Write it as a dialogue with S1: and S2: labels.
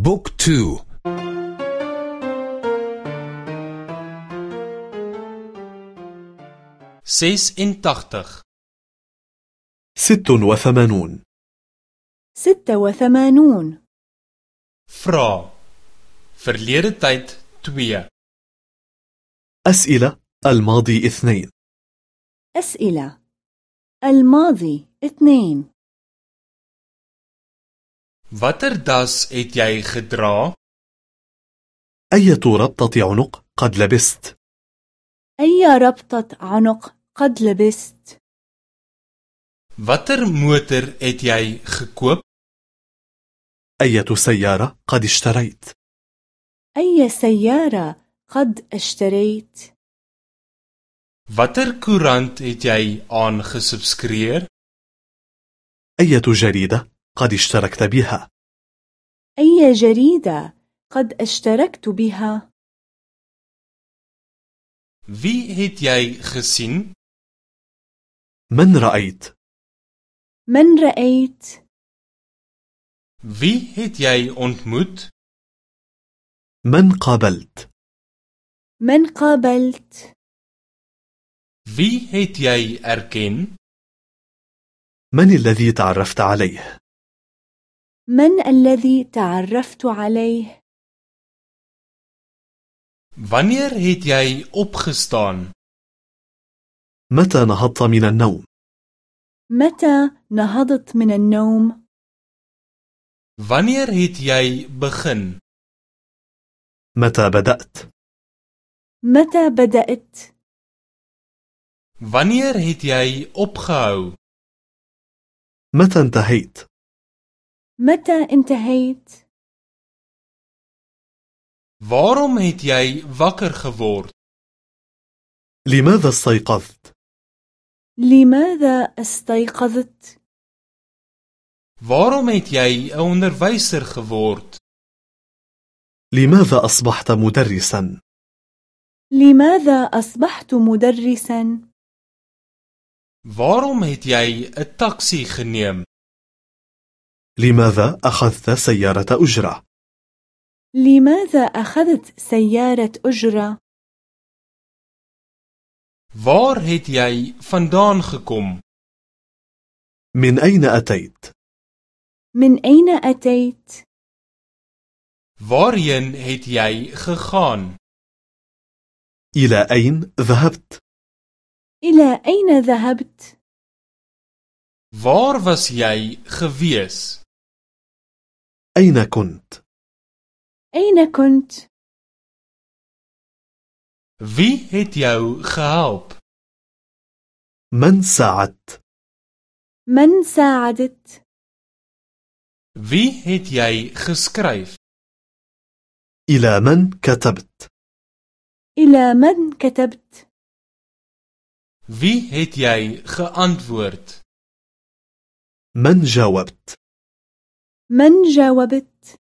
S1: Book two.
S2: ses en tagtig
S3: ست وثمانون.
S4: ستة وثمانون.
S2: vrae verlede tyd 2
S3: أسئلة الماضي اثنين.
S4: أسئلة. الماضي اثنين.
S2: Watter das het jy gedra?
S3: أية ربطة عنق قد لبست؟
S4: أي ربطة عنق قد لبست؟
S2: Watter motor het jy gekoop?
S3: أية سيارة قد اشتريت؟
S4: أي سيارة قد اشتريت؟
S2: Watter koerant het jy aangesubskreer?
S3: أية جريدة قد اشتركت بها؟
S4: أي جريدة قد اشتركت بها؟
S2: Wie het jy gesien?
S3: من رأيت؟
S4: من رأيت؟
S2: Wie het jy ontmoet?
S3: من قابلت؟
S4: من قابلت؟
S2: Wie het jy erken?
S3: من الذي تعرفت عليه؟
S4: من الذي تعرفت عليه؟
S2: Wanneer het jy opgestaan?
S3: متى نهضت من النوم؟
S4: متى نهضت من النوم؟
S2: Wanneer het jy begin?
S3: متى بدأت؟
S4: متى بدأت؟
S2: Wanneer het jy opgehou?
S3: متى انتهيت؟
S4: متى انتهيت؟
S2: Waarom het jy wakker geword?
S3: لماذا استيقظت؟
S4: لماذا استيقظت؟
S2: Waarom het jy 'n onderwyser geword?
S3: لماذا أصبحت مدرسا؟
S4: لماذا أصبحت مدرسا؟
S2: Waarom het jy 'n taxi geneem?
S3: لماذا أخذت سيارة أجرة؟
S4: لماذا أخذت سيارة أجرة؟
S2: Waar het jy vandaan gekom?
S3: من أين أتيت؟
S4: من أين أتيت؟
S2: Waarheen het jy gegaan?
S3: إلى أين ذهبت؟
S4: إلى أين ذهبت؟
S2: Waar was jy gewees?
S3: أين كنت؟
S4: أين كنت؟
S2: Wie het jou gehelp?
S3: من ساعدت؟
S4: من ساعدت؟
S2: Wie het jy geskryf?
S3: إلى من كتبت؟
S4: إلى من كتبت؟
S2: Wie het jy geantwoord?
S3: من جاوبت؟
S4: من جاوبت؟